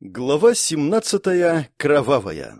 Глава семнадцатая. Кровавая.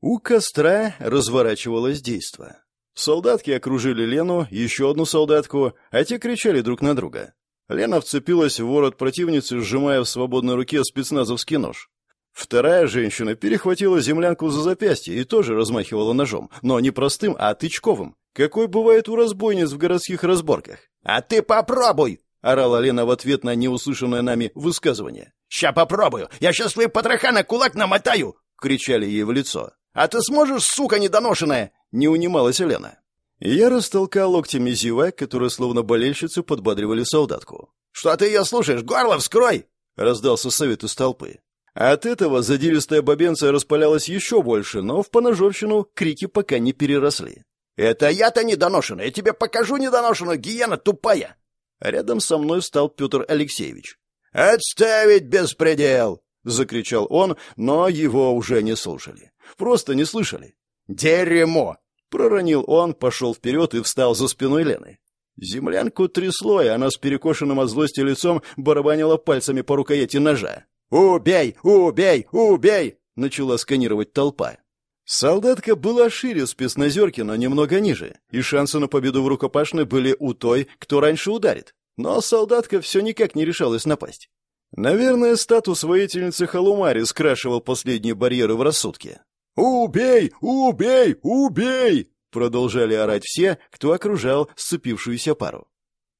У костра разворачивалось действо. Солдатки окружили Лену, еще одну солдатку, а те кричали друг на друга. Лена вцепилась в ворот противницы, сжимая в свободной руке спецназовский нож. Вторая женщина перехватила землянку за запястье и тоже размахивала ножом, но не простым, а тычковым, какой бывает у разбойниц в городских разборках. «А ты попробуй!» — орала Лена в ответ на неуслышанное нами высказывание. «Ща попробую! Я сейчас твои потроха на кулак намотаю!» — кричали ей в лицо. «А ты сможешь, сука недоношенная?» — не унималась Лена. Я растолкал локтями зевак, которые словно болельщицы подбадривали солдатку. «Что ты ее слушаешь? Горло вскрой!» — раздался совет из толпы. От этого задиристая бабенция распалялась еще больше, но в поножовщину крики пока не переросли. «Это я-то недоношенная! Я тебе покажу недоношенную, гиена тупая!» Рядом со мной встал Петр Алексеевич. «Отставить беспредел!» — закричал он, но его уже не слушали. Просто не слышали. «Дерьмо!» — проронил он, пошел вперед и встал за спиной Лены. Землянку трясло, и она с перекошенным от злости лицом барабанила пальцами по рукояти ножа. «Убей! Убей! Убей!» — начала сканировать толпа. Солдатка была шире спецназерки, но немного ниже, и шансы на победу в рукопашной были у той, кто раньше ударит. Но солдатка все никак не решалась напасть. Наверное, статус воительницы Халумари скрашивал последние барьеры в рассудке. «Убей! Убей! Убей!» продолжали орать все, кто окружал сцепившуюся пару.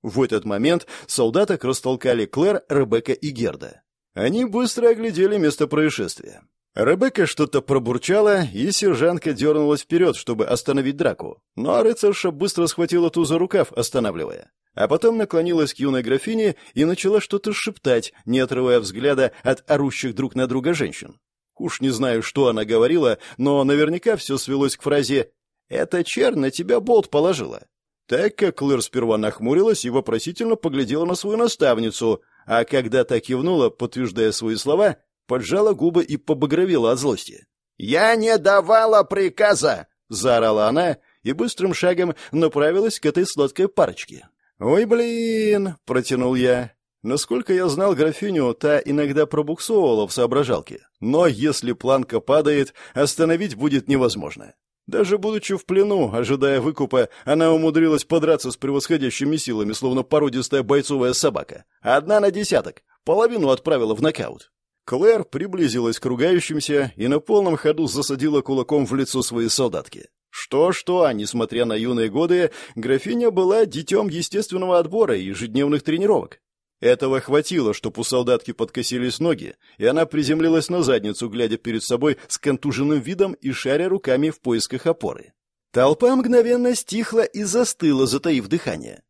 В этот момент солдаток растолкали Клэр, Ребекка и Герда. Они быстро оглядели место происшествия. Ребекка что-то пробурчала, и сержантка дернулась вперед, чтобы остановить драку. Но рыцарша быстро схватила ту за рукав, останавливая. А потом наклонилась к юной графине и начала что-то шептать, не отрывая взгляда от орущих друг на друга женщин. Уж не знаю, что она говорила, но наверняка все свелось к фразе «Эта чернь на тебя болт положила». Так как Клэр сперва нахмурилась и вопросительно поглядела на свою наставницу, а когда та кивнула, подтверждая свои слова, поджала губы и побагровела от злости. «Я не давала приказа!» — заорала она и быстрым шагом направилась к этой сладкой парочке. «Ой, блин!» — протянул я. Насколько я знал графиню, та иногда пробуксовывала в соображалке. Но если планка падает, остановить будет невозможно. Даже будучи в плену, ожидая выкупа, она умудрилась подраться с превосходящими силами, словно породистая бойцовая собака. Одна на десяток. Половину отправила в нокаут. Клэр приблизилась к ругающимся и на полном ходу засадила кулаком в лицо своей солдатки. Что-что, а несмотря на юные годы, графиня была детем естественного отбора и ежедневных тренировок. Этого хватило, чтобы у солдатки подкосились ноги, и она приземлилась на задницу, глядя перед собой с контуженным видом и шаря руками в поисках опоры. Толпа мгновенно стихла и застыла, затаив дыхание.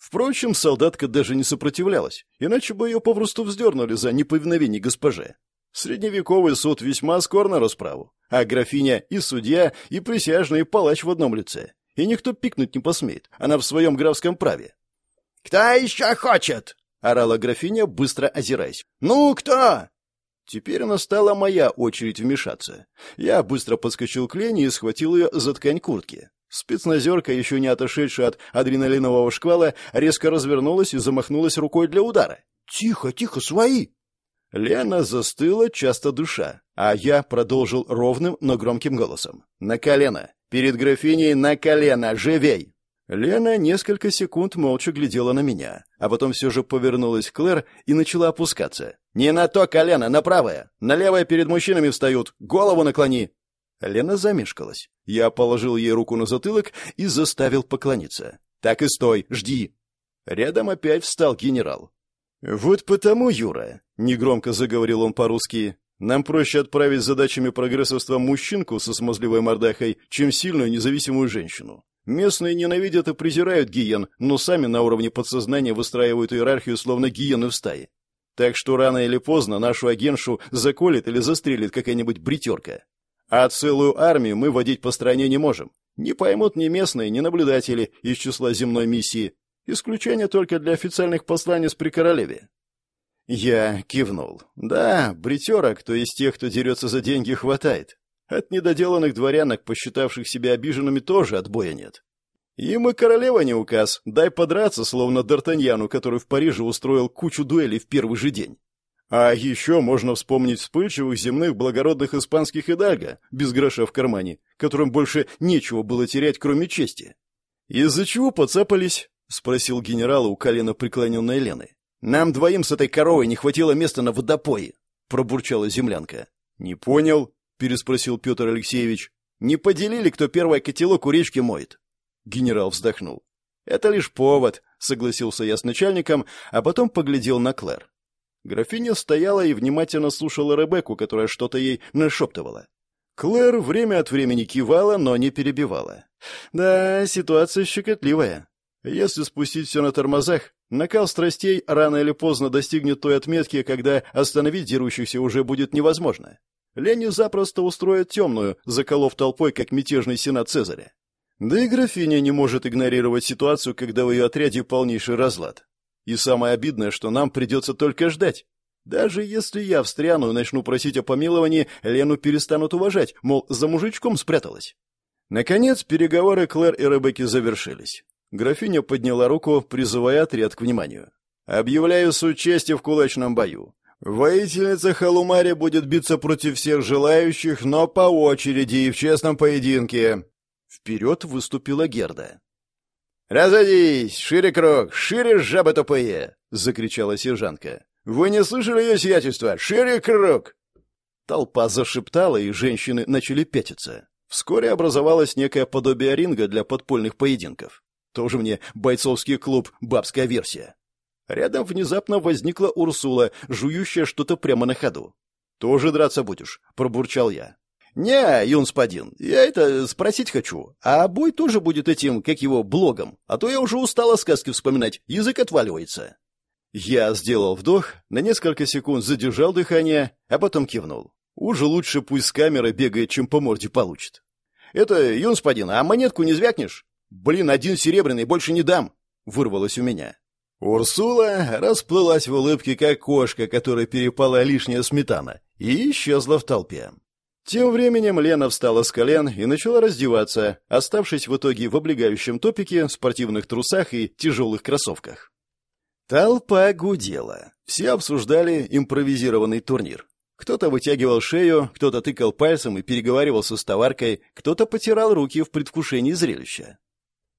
Впрочем, солдатка даже не сопротивлялась, иначе бы ее попросту вздернули за неповиновение госпоже. Средневековый суд весьма скор на расправу, а графиня и судья, и присяжный, и палач в одном лице. И никто пикнуть не посмеет, она в своем графском праве. «Кто еще хочет?» — орала графиня, быстро озираясь. «Ну, кто?» Теперь настала моя очередь вмешаться. Я быстро подскочил к Лене и схватил ее за ткань куртки. Спецназерка, еще не отошедшая от адреналинового шквала, резко развернулась и замахнулась рукой для удара. «Тихо, тихо, свои!» Лена застыла, часто душа, а я продолжил ровным, но громким голосом. «На колено! Перед графиней на колено! Живей!» Лена несколько секунд молча глядела на меня, а потом все же повернулась к Клэр и начала опускаться. «Не на то колено, на правое! На левое перед мужчинами встают! Голову наклони!» Лена замешкалась. Я положил ей руку на затылок и заставил поклониться. «Так и стой, жди!» Рядом опять встал генерал. «Вот потому, Юра», — негромко заговорил он по-русски, «нам проще отправить задачами прогрессорства мужчинку со смазливой мордахой, чем сильную независимую женщину. Местные ненавидят и презирают гиен, но сами на уровне подсознания выстраивают иерархию, словно гиены в стае. Так что рано или поздно нашу агентшу заколет или застрелит какая-нибудь бритерка. А целую армию мы водить по стране не можем. Не поймут ни местные, ни наблюдатели из числа земной миссии. Исключение только для официальных посланец при королеве. Я кивнул. Да, бритерок, то есть тех, кто дерется за деньги, хватает. От недоделанных дворянок, посчитавших себя обиженными, тоже отбоя нет. Им и королева не указ. Дай подраться, словно Д'Артаньяну, который в Париже устроил кучу дуэлей в первый же день. А еще можно вспомнить вспыльчивых земных благородных испанских идальго, без гроша в кармане, которым больше нечего было терять, кроме чести. «Из-за чего поцапались?» — спросил генерал у колена преклоненной Лены. «Нам двоим с этой коровой не хватило места на водопое», — пробурчала землянка. «Не понял», — переспросил Петр Алексеевич. «Не поделили, кто первый котелок у речки моет?» Генерал вздохнул. «Это лишь повод», — согласился я с начальником, а потом поглядел на Клэр. Графиня стояла и внимательно слушала Ребекку, которая что-то ей нашептывала. Клэр время от времени кивала, но не перебивала. Да, ситуация щекотливая. Если спустить все на тормозах, накал страстей рано или поздно достигнет той отметки, когда остановить дерущихся уже будет невозможно. Лени запросто устроит темную, заколов толпой, как мятежный сенат Цезаря. Да и графиня не может игнорировать ситуацию, когда в ее отряде полнейший разлад. И самое обидное, что нам придется только ждать. Даже если я встряну и начну просить о помиловании, Лену перестанут уважать, мол, за мужичком спряталась. Наконец, переговоры Клэр и Ребекки завершились. Графиня подняла руку, призывая отряд к вниманию. «Объявляю чести в кулачном бою. Воительница Халумари будет биться против всех желающих, но по очереди и в честном поединке». Вперед выступила Герда. «Разойдись! Шире круг! Шире, жабы тупые!» — закричала сержантка. «Вы не слышали ее сиятельства? Шире круг!» Толпа зашептала, и женщины начали пятиться. Вскоре образовалось некое подобие ринга для подпольных поединков. Тоже мне бойцовский клуб «Бабская версия». Рядом внезапно возникла Урсула, жующая что-то прямо на ходу. «Тоже драться будешь?» — пробурчал я. «Не, юнспадин, я это спросить хочу. А бой тоже будет этим, как его, блогом? А то я уже устала сказки вспоминать, язык отваливается». Я сделал вдох, на несколько секунд задержал дыхание, а потом кивнул. Уже лучше пусть с камерой бегает, чем по морде получит. «Это, юнспадин, а монетку не звякнешь?» «Блин, один серебряный, больше не дам!» — вырвалось у меня. Урсула расплылась в улыбке, как кошка, которой перепала лишняя сметана, и исчезла в толпе. Тем временем Лена встала с колен и начала раздеваться, оставшись в итоге в облегающем топике, спортивных трусах и тяжелых кроссовках. Толпа гудела. Все обсуждали импровизированный турнир. Кто-то вытягивал шею, кто-то тыкал пальцем и переговаривался с товаркой, кто-то потирал руки в предвкушении зрелища.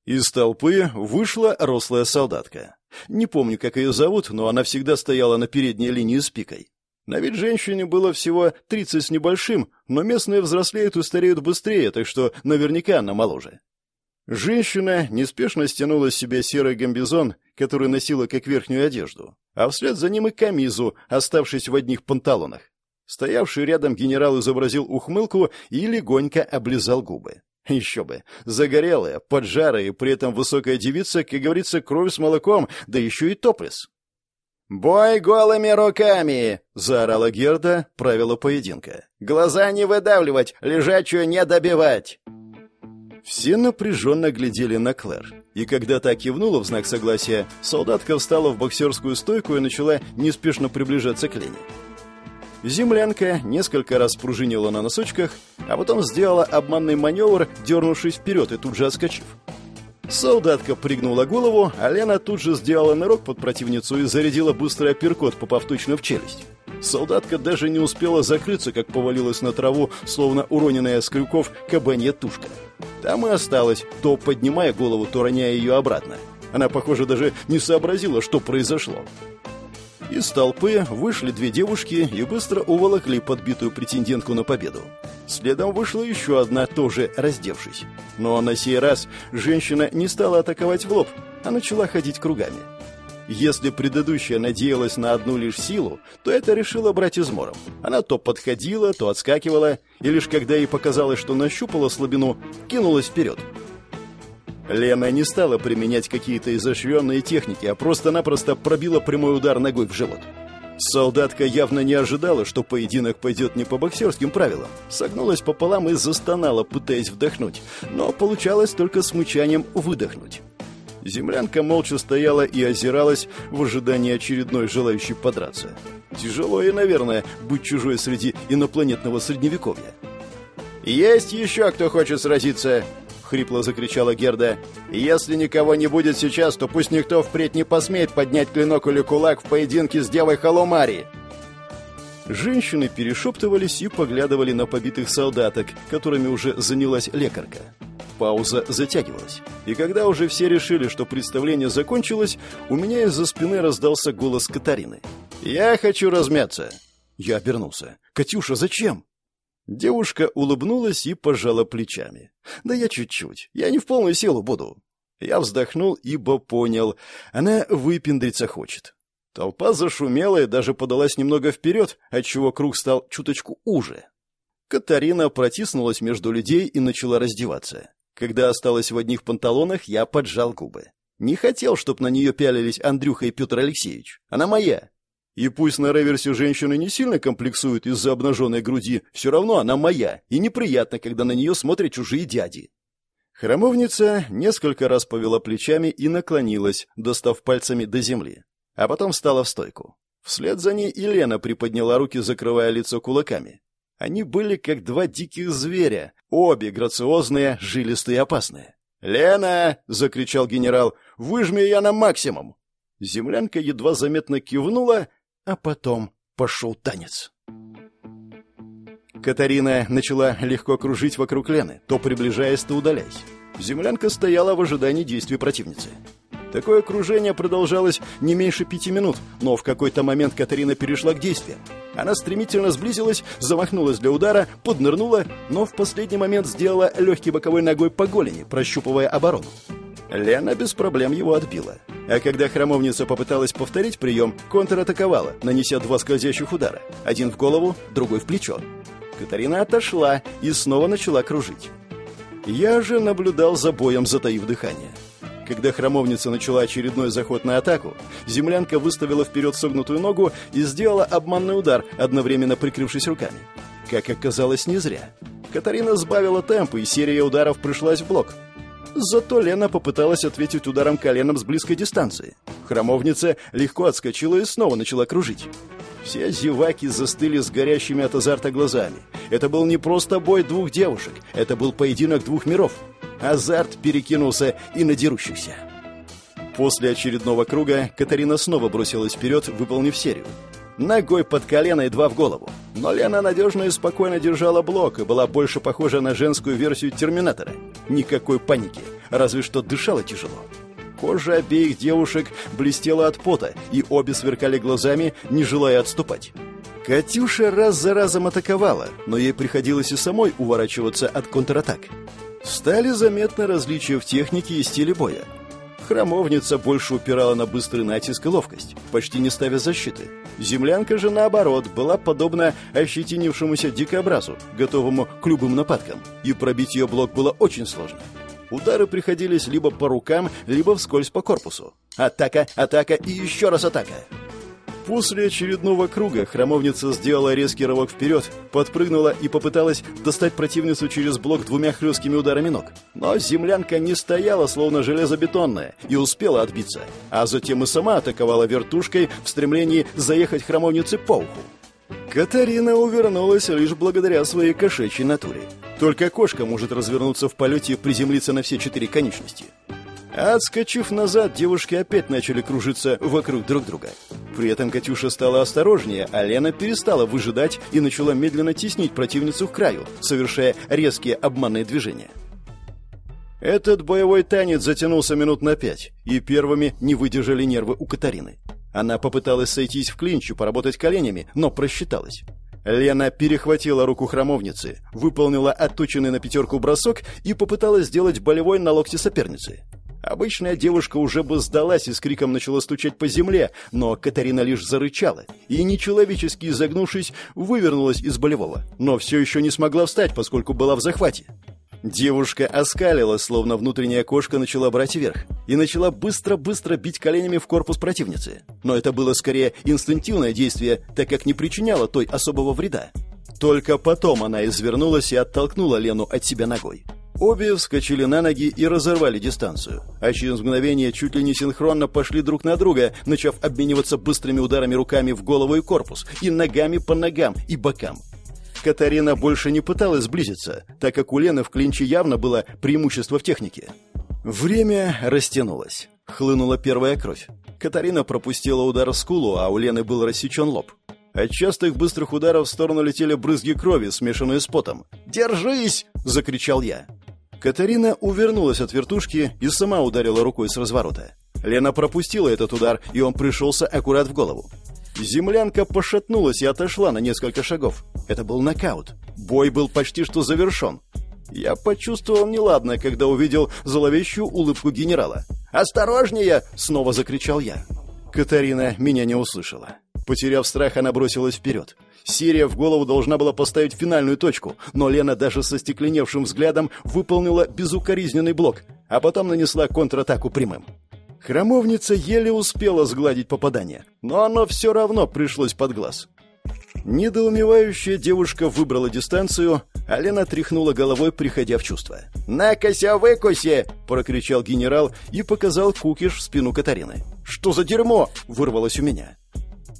Из толпы вышла рослая солдатка. Не помню, как ее зовут, но она всегда стояла на передней линии с пикой. На вид женщине было всего 30 с небольшим, но местные взрослеют и стареют быстрее, так что наверняка она моложе. Женщина неспешно стянула с себя серый гамбизон, который носила как верхнюю одежду, а вслед за ним и камизу, оставшись в одних панталонах. Стоявший рядом генерал изобразил ухмылку и легонько облизал губы. Еще бы, загорелая, поджарая при этом высокая девица, как говорится, кровь с молоком, да еще и топлес. «Бой голыми руками!» — заорала Герда, правила поединка. «Глаза не выдавливать, лежачую не добивать!» Все напряженно глядели на Клэр. И когда та кивнула в знак согласия, солдатка встала в боксерскую стойку и начала неспешно приближаться к Лене. Землянка несколько раз пружинила на носочках, а потом сделала обманный маневр, дернувшись вперед и тут же отскочив. Солдатка пригнула голову, а Лена тут же сделала нырок под противницу и зарядила быстрый апперкот, попав точно в челюсть. Солдатка даже не успела закрыться, как повалилась на траву, словно уроненная с крюков кабанья тушка. Там и осталась, то поднимая голову, то роняя ее обратно. Она, похоже, даже не сообразила, что произошло. Из толпы вышли две девушки и быстро уволокли подбитую претендентку на победу. Следом вышла еще одна, тоже раздевшись. Но на сей раз женщина не стала атаковать в лоб, а начала ходить кругами. Если предыдущая надеялась на одну лишь силу, то это решила брать измором. Она то подходила, то отскакивала, и лишь когда ей показалось, что нащупала слабину, кинулась вперед. Лена не стала применять какие-то изощренные техники, а просто-напросто пробила прямой удар ногой в живот. Солдатка явно не ожидала, что поединок пойдет не по боксерским правилам. Согнулась пополам и застонала, пытаясь вдохнуть, но получалось только с мычанием выдохнуть. Землянка молча стояла и озиралась в ожидании очередной желающей подраться. Тяжело и, наверное, быть чужой среди инопланетного средневековья. «Есть еще кто хочет сразиться!» Хрипло закричала Герда. «Если никого не будет сейчас, то пусть никто впредь не посмеет поднять клинок или кулак в поединке с девой Халумари!» Женщины перешептывались и поглядывали на побитых солдаток, которыми уже занялась лекарка. Пауза затягивалась. И когда уже все решили, что представление закончилось, у меня из-за спины раздался голос Катарины. «Я хочу размяться!» Я обернулся. «Катюша, зачем?» Девушка улыбнулась и пожала плечами. «Да я чуть-чуть. Я не в полную силу буду». Я вздохнул, ибо понял. Она выпендриться хочет. Толпа зашумела и даже подалась немного вперед, отчего круг стал чуточку уже. Катарина протиснулась между людей и начала раздеваться. Когда осталась в одних панталонах, я поджал губы. Не хотел, чтобы на нее пялились Андрюха и Петр Алексеевич. Она моя. И пусть на реверсе женщины не сильно комплексуют из-за обнаженной груди, все равно она моя, и неприятно, когда на нее смотрят чужие дяди. Храмовница несколько раз повела плечами и наклонилась, достав пальцами до земли, а потом встала в стойку. Вслед за ней Елена приподняла руки, закрывая лицо кулаками. Они были как два диких зверя, обе грациозные, жилистые и опасные. «Лена!» — закричал генерал. «Выжми я на максимум!» Землянка едва заметно кивнула а потом пошел танец. Катарина начала легко кружить вокруг Лены, то приближаясь, то удаляясь. Землянка стояла в ожидании действий противницы. Такое кружение продолжалось не меньше пяти минут, но в какой-то момент Катарина перешла к действиям. Она стремительно сблизилась, замахнулась для удара, поднырнула, но в последний момент сделала легкий боковой ногой по голени, прощупывая оборону. Лена без проблем его отбила. А когда храмовница попыталась повторить прием, контратаковала, нанеся два скользящих удара. Один в голову, другой в плечо. Катарина отошла и снова начала кружить. Я же наблюдал за боем, затаив дыхание. Когда храмовница начала очередной заход на атаку, землянка выставила вперед согнутую ногу и сделала обманный удар, одновременно прикрывшись руками. Как оказалось, не зря. Катарина сбавила темп, и серия ударов пришлась в блок. Зато Лена попыталась ответить ударом коленом с близкой дистанции. Храмовница легко отскочила и снова начала кружить. Все зеваки застыли с горящими от азарта глазами. Это был не просто бой двух девушек, это был поединок двух миров. Азарт перекинулся и на дерущихся. После очередного круга Катарина снова бросилась вперед, выполнив серию. Ногой под колено и два в голову. Но Лена надежно и спокойно держала блок и была больше похожа на женскую версию Терминатора. Никакой паники, разве что дышала тяжело. Кожа обеих девушек блестела от пота, и обе сверкали глазами, не желая отступать. Катюша раз за разом атаковала, но ей приходилось и самой уворачиваться от контратак. Стали заметны различия в технике и стиле боя. Храмовница больше упирала на быстрый натиск и ловкость, почти не ставя защиты. Землянка же, наоборот, была подобна ощетинившемуся дикобразу, готовому к любым нападкам, и пробить ее блок было очень сложно. Удары приходились либо по рукам, либо вскользь по корпусу. Атака, атака и еще раз атака. После очередного круга храмовница сделала резкий рывок вперед, подпрыгнула и попыталась достать противницу через блок двумя хлесткими ударами ног. Но землянка не стояла, словно железобетонная, и успела отбиться. А затем и сама атаковала вертушкой в стремлении заехать храмовнице по уху. Катарина увернулась лишь благодаря своей кошачьей натуре. Только кошка может развернуться в полете и приземлиться на все четыре конечности. Отскочив назад, девушки опять начали кружиться вокруг друг друга. При этом Катюша стала осторожнее, а Лена перестала выжидать и начала медленно теснить противницу к краю, совершая резкие обманные движения. Этот боевой танец затянулся минут на пять, и первыми не выдержали нервы у Катарины. Она попыталась сойтись в клинчу, поработать коленями, но просчиталась. Лена перехватила руку храмовницы, выполнила отточенный на пятерку бросок и попыталась сделать болевой на локте соперницы. Обычная девушка уже бы сдалась и с криком начала стучать по земле, но Катарина лишь зарычала и, нечеловечески изогнувшись, вывернулась из болевого, но все еще не смогла встать, поскольку была в захвате. Девушка оскалилась, словно внутренняя кошка начала брать вверх, и начала быстро-быстро бить коленями в корпус противницы. Но это было скорее инстинктивное действие, так как не причиняло той особого вреда. Только потом она извернулась и оттолкнула Лену от себя ногой. Обе вскочили на ноги и разорвали дистанцию, а через мгновение чуть ли не синхронно пошли друг на друга, начав обмениваться быстрыми ударами руками в голову и корпус, и ногами по ногам и бокам. Катарина больше не пыталась сблизиться, так как у Лены в клинче явно было преимущество в технике. Время растянулось. Хлынула первая кровь. Катарина пропустила удар в скулу, а у Лены был рассечен лоб. От частых быстрых ударов в сторону летели брызги крови, смешанные с потом. «Держись!» — закричал я. Катарина увернулась от вертушки и сама ударила рукой с разворота. Лена пропустила этот удар, и он пришелся аккурат в голову. Землянка пошатнулась и отошла на несколько шагов. Это был нокаут. Бой был почти что завершен. Я почувствовал неладное, когда увидел зловещую улыбку генерала. «Осторожнее!» — снова закричал я. Катарина меня не услышала. Потеряв страх, она бросилась вперед. Сирия в голову должна была поставить финальную точку, но Лена даже со стекленевшим взглядом выполнила безукоризненный блок, а потом нанесла контратаку прямым. Храмовница еле успела сгладить попадание, но оно все равно пришлось под глаз. Недоумевающая девушка выбрала дистанцию, а Лена тряхнула головой, приходя в чувство. «Накося, выкуси!» — прокричал генерал и показал кукиш в спину Катарины. «Что за дерьмо?» — вырвалось у меня.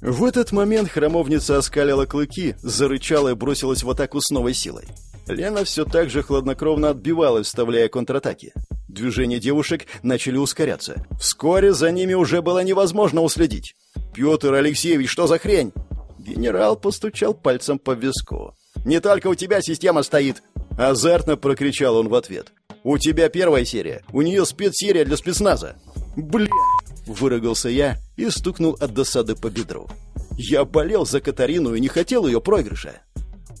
В этот момент храмовница оскалила клыки, зарычала и бросилась в атаку с новой силой. Лена все так же хладнокровно отбивалась, вставляя контратаки. Движения девушек начали ускоряться. Вскоре за ними уже было невозможно уследить. «Петр Алексеевич, что за хрень?» Генерал постучал пальцем по виску. «Не только у тебя система стоит!» Азартно прокричал он в ответ. «У тебя первая серия, у нее спецсерия для спецназа!» «Бля!» — выругался я и стукнул от досады по бедру. «Я болел за Катарину и не хотел ее проигрыша!»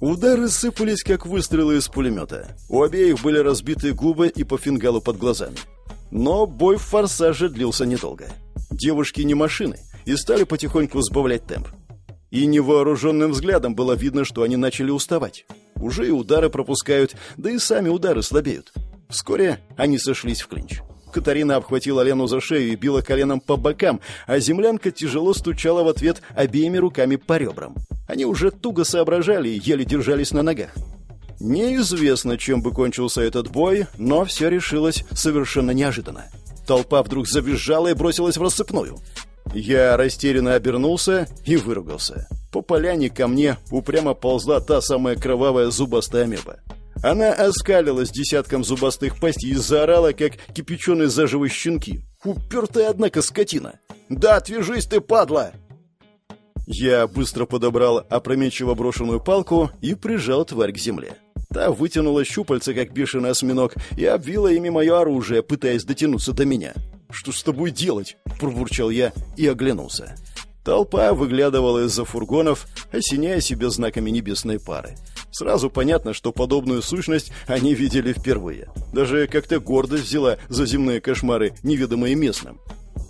Удары сыпались, как выстрелы из пулемета. У обеих были разбиты губы и по фингалу под глазами. Но бой в форсаже длился недолго. Девушки не машины и стали потихоньку сбавлять темп. И невооруженным взглядом было видно, что они начали уставать. Уже и удары пропускают, да и сами удары слабеют. Вскоре они сошлись в клинч. Катарина обхватила Лену за шею и била коленом по бокам, а землянка тяжело стучала в ответ обеими руками по ребрам. Они уже туго соображали и еле держались на ногах. Неизвестно, чем бы кончился этот бой, но все решилось совершенно неожиданно. Толпа вдруг завизжала и бросилась в рассыпную. Я растерянно обернулся и выругался. По поляне ко мне упрямо ползла та самая кровавая зубастая амеба. Она оскалилась десятком зубастых пастей и заорала, как кипяченые заживо щенки. Упертая, однако, скотина. «Да отвяжись ты, падла!» Я быстро подобрал опрометчиво брошенную палку и прижал тварь к земле. Та вытянула щупальца, как бешеный осьминог, и обвила ими мое оружие, пытаясь дотянуться до меня. «Что с тобой делать?» – пробурчал я и оглянулся. Толпа выглядывала из-за фургонов, осеняя себе знаками небесной пары. Сразу понятно, что подобную сущность они видели впервые. Даже как-то гордость взяла за земные кошмары, неведомые местным.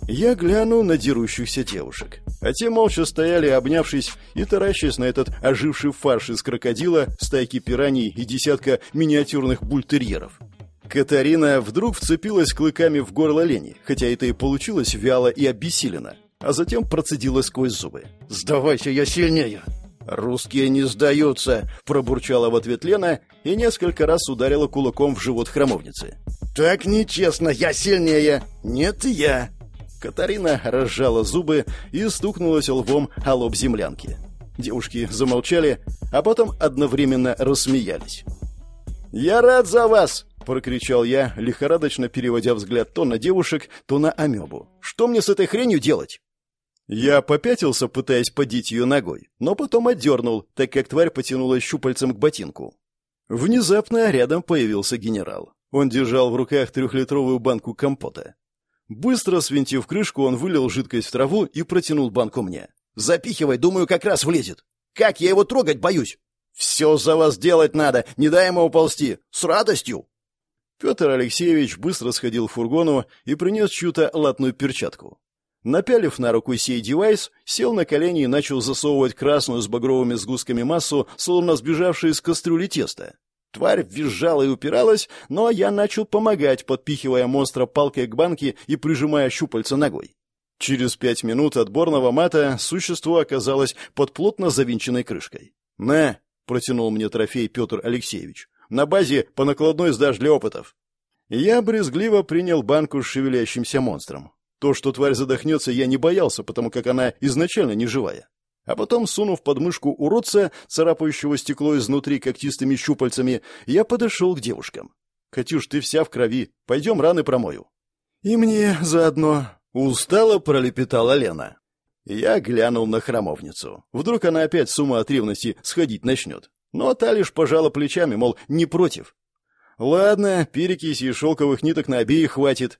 Я глянул на дерущихся девушек. А те молча стояли, обнявшись и таращась на этот оживший фарш из крокодила, стайки пираний и десятка миниатюрных бультерьеров. Катарина вдруг вцепилась клыками в горло Лени, хотя это и получилось вяло и обессиленно, а затем процедила сквозь зубы. «Сдавайся, я сильнее!» «Русские не сдаются!» – пробурчала в ответ Лена и несколько раз ударила кулаком в живот храмовницы. «Так нечестно, я сильнее!» «Нет, я!» Катарина разжала зубы и стукнулась лбом о лоб землянки. Девушки замолчали, а потом одновременно рассмеялись. «Я рад за вас!» — прокричал я, лихорадочно переводя взгляд то на девушек, то на амебу. «Что мне с этой хренью делать?» Я попятился, пытаясь подить ее ногой, но потом отдернул, так как тварь потянулась щупальцем к ботинку. Внезапно рядом появился генерал. Он держал в руках трехлитровую банку компота. Быстро свинтив крышку, он вылил жидкость в траву и протянул банку мне. «Запихивай, думаю, как раз влезет. Как я его трогать боюсь?» «Все за вас делать надо, не дай ему уползти. С радостью!» Петр Алексеевич быстро сходил в фургону и принес чью-то латную перчатку. Напялив на руку сей девайс, сел на колени и начал засовывать красную с багровыми сгустками массу, словно сбежавшую из кастрюли теста. Тварь визжала и упиралась, но я начал помогать, подпихивая монстра палкой к банке и прижимая щупальца ногой. Через пять минут отборного мата существо оказалось под плотно завинченной крышкой. «На!» — протянул мне трофей Петр Алексеевич. «На базе по накладной сдашь для опытов». Я брезгливо принял банку с шевелящимся монстром. То, что тварь задохнется, я не боялся, потому как она изначально не живая. А потом, сунув под мышку уродца, царапающего стекло изнутри когтистыми щупальцами, я подошел к девушкам. «Катюш, ты вся в крови. Пойдем раны промою». «И мне заодно». Устало пролепетала Лена. Я глянул на храмовницу. Вдруг она опять с ума от ревности сходить начнет. Но та лишь пожала плечами, мол, не против. Ладно, перекиси и шелковых ниток на обеих хватит.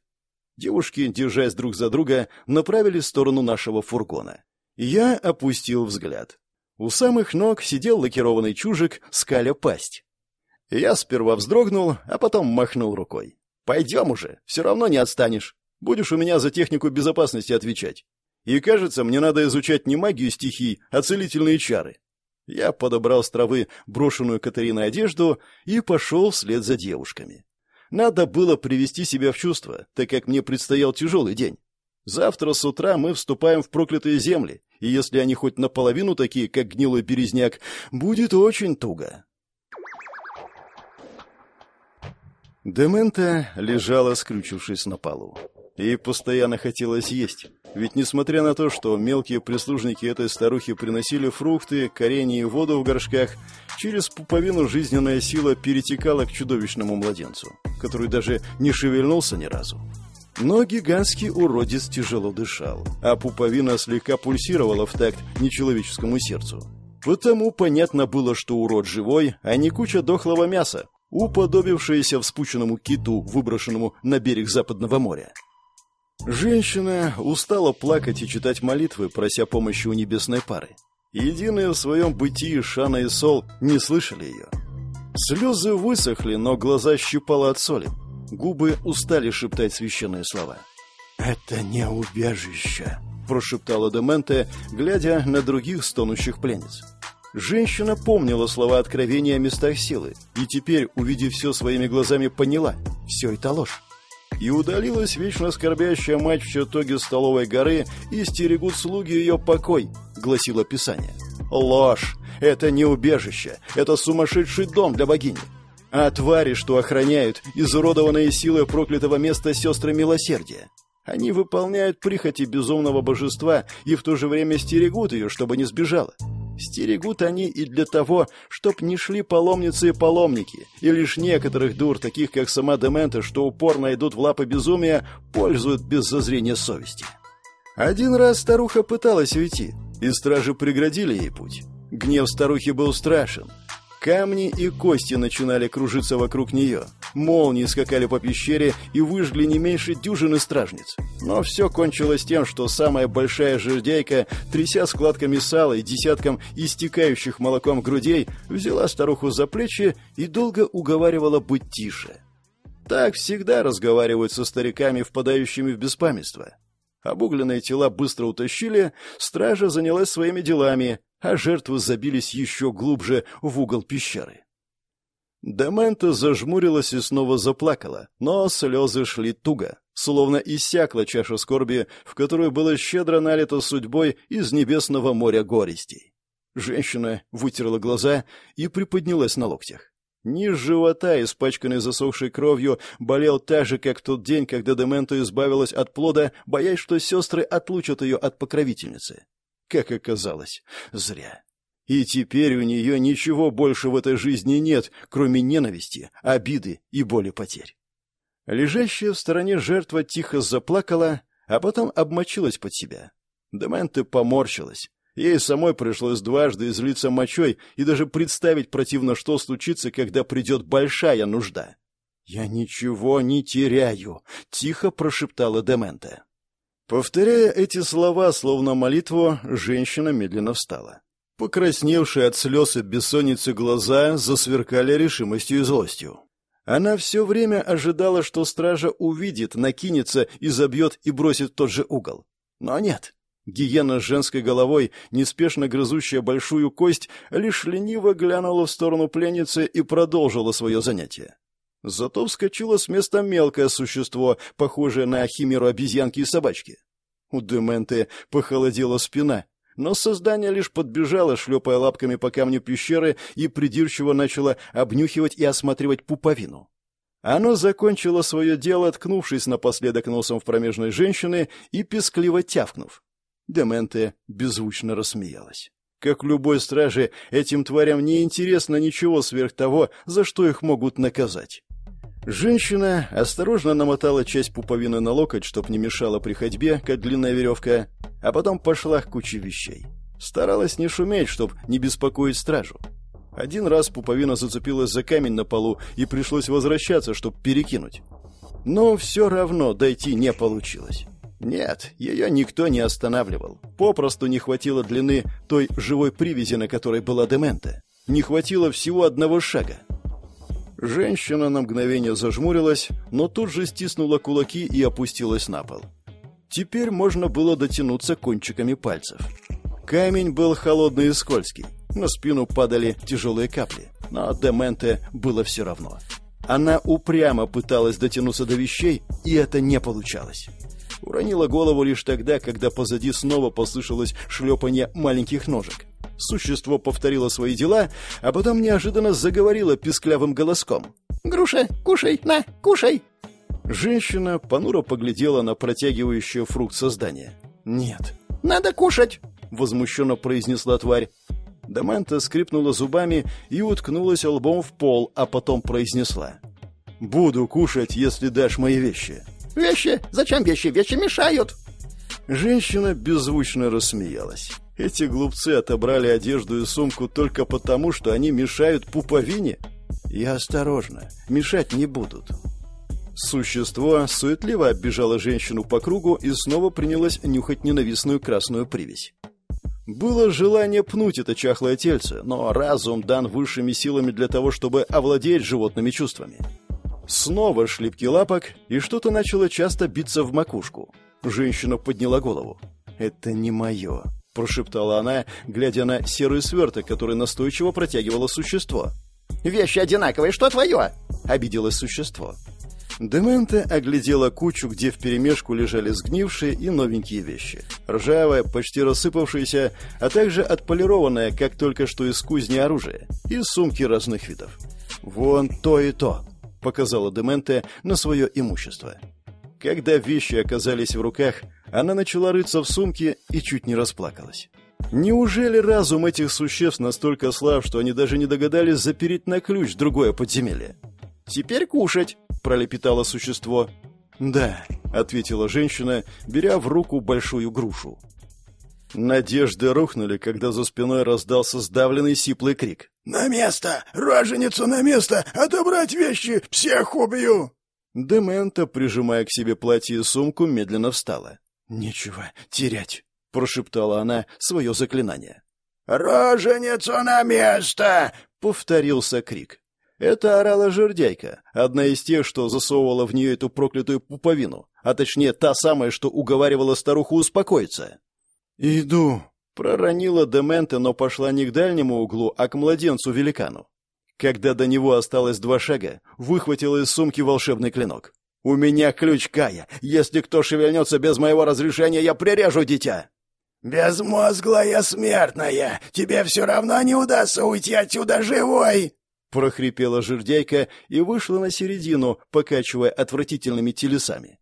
Девушки, держась друг за друга, направились в сторону нашего фургона. Я опустил взгляд. У самых ног сидел лакированный чужик, скаля пасть. Я сперва вздрогнул, а потом махнул рукой. «Пойдем уже, все равно не отстанешь. Будешь у меня за технику безопасности отвечать. И кажется, мне надо изучать не магию стихий, а целительные чары. Я подобрал с травы брошенную Катариной одежду и пошел вслед за девушками. Надо было привести себя в чувство, так как мне предстоял тяжелый день. Завтра с утра мы вступаем в проклятые земли, и если они хоть наполовину такие, как гнилой березняк, будет очень туго. Демента лежала, скрючившись на полу. Ей постоянно хотелось есть. Ведь несмотря на то, что мелкие прислужники этой старухи приносили фрукты, коренья и воду в горшках, через пуповину жизненная сила перетекала к чудовищному младенцу, который даже не шевельнулся ни разу. Но гигантский уродец тяжело дышал, а пуповина слегка пульсировала в такт нечеловеческому сердцу. Потому понятно было, что урод живой, а не куча дохлого мяса, уподобившаяся вспученному киту, выброшенному на берег Западного моря. Женщина устала плакать и читать молитвы, прося помощи у небесной пары. Единые в своем бытии Шана и Сол не слышали ее. Слезы высохли, но глаза щипало от соли. Губы устали шептать священные слова. «Это не убежище», — прошептала Дементе, глядя на других стонущих пленниц. Женщина помнила слова откровения о местах силы, и теперь, увидев все своими глазами, поняла — все это ложь и удалилась вечно скорбящая мать в чертоге столовой горы и стерегут слуги ее покой, гласило Писание. Ложь! Это не убежище, это сумасшедший дом для богини. А твари, что охраняют изуродованные силы проклятого места сестры милосердия. Они выполняют прихоти безумного божества и в то же время стерегут ее, чтобы не сбежала. Стерегут они и для того, чтоб не шли паломницы и паломники, и лишь некоторых дур, таких как сама Демента, что упорно идут в лапы безумия, пользуют без зазрения совести. Один раз старуха пыталась уйти, и стражи преградили ей путь. Гнев старухи был страшен. Камни и кости начинали кружиться вокруг нее. Молнии скакали по пещере и выжгли не меньше дюжины стражниц. Но все кончилось тем, что самая большая жердяйка, тряся складками сала и десятком истекающих молоком грудей, взяла старуху за плечи и долго уговаривала быть тише. Так всегда разговаривают со стариками, впадающими в беспамятство. Обугленные тела быстро утащили, стража занялась своими делами, а жертвы забились еще глубже в угол пещеры. Демента зажмурилась и снова заплакала, но слезы шли туго, словно иссякла чаша скорби, в которую было щедро налито судьбой из небесного моря горестей. Женщина вытерла глаза и приподнялась на локтях. Низ живота, испачканный засохшей кровью, болел так же, как в тот день, когда Демента избавилась от плода, боясь, что сестры отлучат ее от покровительницы. Как оказалось, зря. И теперь у нее ничего больше в этой жизни нет, кроме ненависти, обиды и боли потерь. Лежащая в стороне жертва тихо заплакала, а потом обмочилась под себя. Дементе поморщилась. Ей самой пришлось дважды излиться мочой и даже представить противно, что случится, когда придет большая нужда. «Я ничего не теряю», — тихо прошептала Дементе. Повторяя эти слова, словно молитву, женщина медленно встала. Покрасневшие от слез и бессонницы глаза засверкали решимостью и злостью. Она все время ожидала, что стража увидит, накинется и забьет и бросит в тот же угол. Но нет. Гиена с женской головой, неспешно грызущая большую кость, лишь лениво глянула в сторону пленницы и продолжила свое занятие. Зато вскочило с места мелкое существо, похожее на химеру обезьянки и собачки. У Дементы похолодела спина, но создание лишь подбежало, шлепая лапками по камню пещеры и придирчиво начало обнюхивать и осматривать пуповину. Оно закончило свое дело, ткнувшись напоследок носом в промежной женщины и пескливо тявкнув. Дементе беззвучно рассмеялась. Как любой страже, этим тварям не интересно ничего сверх того, за что их могут наказать. Женщина осторожно намотала часть пуповины на локоть, чтоб не мешала при ходьбе, как длинная веревка, а потом пошла к куче вещей. Старалась не шуметь, чтоб не беспокоить стражу. Один раз пуповина зацепилась за камень на полу, и пришлось возвращаться, чтоб перекинуть. Но все равно дойти не получилось. Нет, ее никто не останавливал. Попросту не хватило длины той живой привязи, на которой была демента. Не хватило всего одного шага. Женщина на мгновение зажмурилась, но тут же стиснула кулаки и опустилась на пол. Теперь можно было дотянуться кончиками пальцев. Камень был холодный и скользкий. На спину падали тяжелые капли, но Дементе было все равно. Она упрямо пыталась дотянуться до вещей, и это не получалось. Уронила голову лишь тогда, когда позади снова послышалось шлепанье маленьких ножек. Существо повторило свои дела, а потом неожиданно заговорило писклявым голоском. «Груша, кушай, на, кушай!» Женщина понуро поглядела на протягивающее фрукт создание. «Нет». «Надо кушать!» — возмущенно произнесла тварь. Даманта скрипнула зубами и уткнулась лбом в пол, а потом произнесла. «Буду кушать, если дашь мои вещи». «Вещи? Зачем вещи? Вещи мешают!» Женщина беззвучно рассмеялась. Эти глупцы отобрали одежду и сумку только потому, что они мешают пуповине? Я осторожно, мешать не будут. Существо суетливо оббежало женщину по кругу и снова принялось нюхать ненавистную красную привязь. Было желание пнуть это чахлое тельце, но разум дан высшими силами для того, чтобы овладеть животными чувствами. Снова шлепки лапок, и что-то начало часто биться в макушку. Женщина подняла голову. «Это не мое», — прошептала она, глядя на серый сверток, который настойчиво протягивало существо. «Вещи одинаковые, что твое?» — обиделось существо. Демента оглядела кучу, где вперемешку лежали сгнившие и новенькие вещи. Ржавое, почти рассыпавшееся, а также отполированное, как только что из кузни оружие, и сумки разных видов. «Вон то и то», — показала Дементе на свое имущество. Когда вещи оказались в руках, она начала рыться в сумке и чуть не расплакалась. Неужели разум этих существ настолько слаб, что они даже не догадались запереть на ключ другое подземелье? «Теперь кушать!» – пролепетало существо. «Да», – ответила женщина, беря в руку большую грушу. Надежды рухнули, когда за спиной раздался сдавленный сиплый крик. «На место! Роженицу на место! Отобрать вещи! Всех убью!» Демента, прижимая к себе платье и сумку, медленно встала. «Нечего терять», — прошептала она свое заклинание. «Роженицу на место!» — повторился крик. Это орала жердяйка, одна из тех, что засовывала в нее эту проклятую пуповину, а точнее та самая, что уговаривала старуху успокоиться. «Иду», — проронила Демента, но пошла не к дальнему углу, а к младенцу-великану. Когда до него осталось два шага, выхватил из сумки волшебный клинок. «У меня ключ Кая. Если кто шевельнется без моего разрешения, я прирежу дитя!» «Безмозглая смертная! Тебе все равно не удастся уйти отсюда живой!» прохрипела жердяйка и вышла на середину, покачивая отвратительными телесами.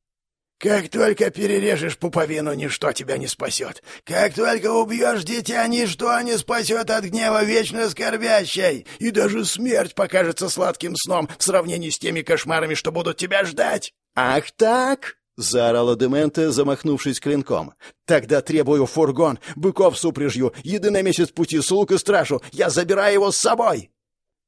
Как только перережешь пуповину, ничто тебя не спасет. Как только убьешь дитя, ничто не спасет от гнева вечно скорбящей. И даже смерть покажется сладким сном в сравнении с теми кошмарами, что будут тебя ждать. «Ах так!» — заорала Дементе, замахнувшись клинком. «Тогда требую фургон, быков с упряжью, еды на месяц пути, слуг и стражу. Я забираю его с собой!»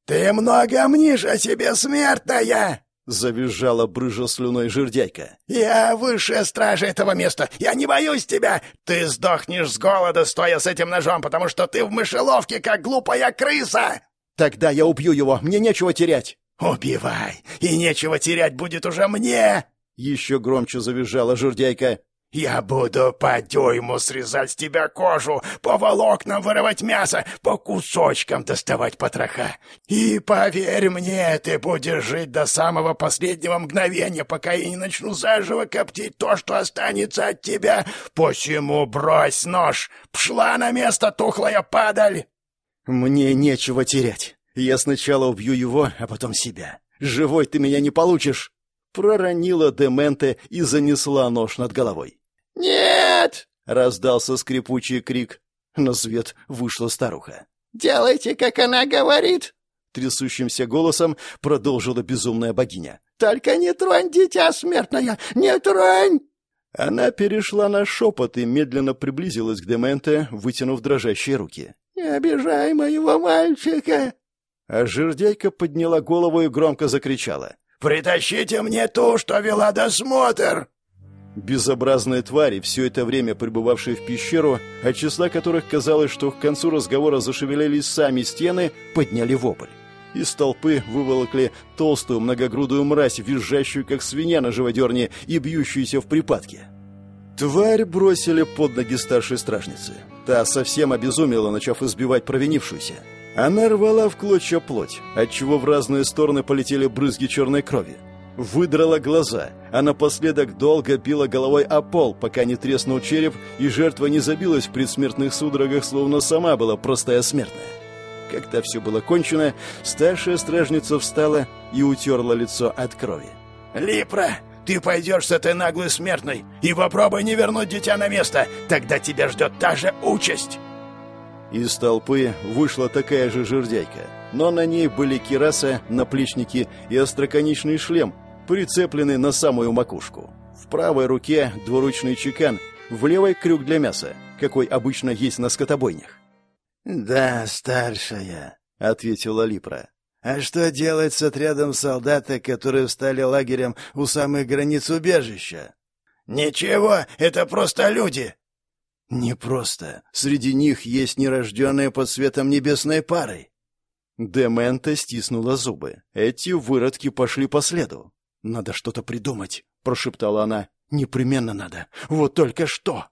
«Ты много мнишь о себе, смертная!» — завизжала брыжа слюной жердяйка. «Я высшая стража этого места! Я не боюсь тебя! Ты сдохнешь с голода, стоя с этим ножом, потому что ты в мышеловке, как глупая крыса!» «Тогда я убью его! Мне нечего терять!» «Убивай! И нечего терять будет уже мне!» Еще громче завизжала жердяйка. «Я буду по дюйму срезать с тебя кожу, по волокнам вырывать мясо, по кусочкам доставать потроха. И поверь мне, ты будешь жить до самого последнего мгновения, пока я не начну заживо коптить то, что останется от тебя. Посему брось нож, пшла на место, тухлая падаль!» «Мне нечего терять. Я сначала убью его, а потом себя. Живой ты меня не получишь!» Проронила Дементе и занесла нож над головой. «Нет!» — раздался скрипучий крик. На свет вышла старуха. «Делайте, как она говорит!» трясущимся голосом продолжила безумная богиня. «Только не тронь, дитя смертное! Не тронь!» Она перешла на шепот и медленно приблизилась к Дементе, вытянув дрожащие руки. «Не обижай моего мальчика!» А жердяйка подняла голову и громко закричала. «Притащите мне ту, что вела досмотр!» Безобразные твари, все это время пребывавшие в пещеру, от числа которых казалось, что к концу разговора зашевелились сами стены, подняли вопль. Из толпы выволокли толстую многогрудую мразь, визжащую, как свинья на живодерне и бьющуюся в припадке. Тварь бросили под ноги старшей стражницы. Та совсем обезумела, начав избивать провинившуюся. Она рвала в клочья плоть, отчего в разные стороны полетели брызги черной крови. Выдрала глаза, а напоследок долго била головой о пол, пока не треснул череп, и жертва не забилась в предсмертных судорогах, словно сама была простая смертная. Когда все было кончено, старшая стражница встала и утерла лицо от крови. «Липра, ты пойдешь с этой наглой смертной и попробуй не вернуть дитя на место, тогда тебя ждет та же участь!» Из толпы вышла такая же жердяйка, но на ней были кираса, наплечники и остроконечный шлем, прицепленный на самую макушку. В правой руке двуручный чекан, в левой крюк для мяса, какой обычно есть на скотобойнях. «Да, старшая», — ответила Липра. «А что делать с отрядом солдата, которые встали лагерем у самых границ убежища?» «Ничего, это просто люди!» «Не просто. Среди них есть нерожденные под светом небесной парой». Демента стиснула зубы. Эти выродки пошли по следу. «Надо что-то придумать», — прошептала она. «Непременно надо. Вот только что!»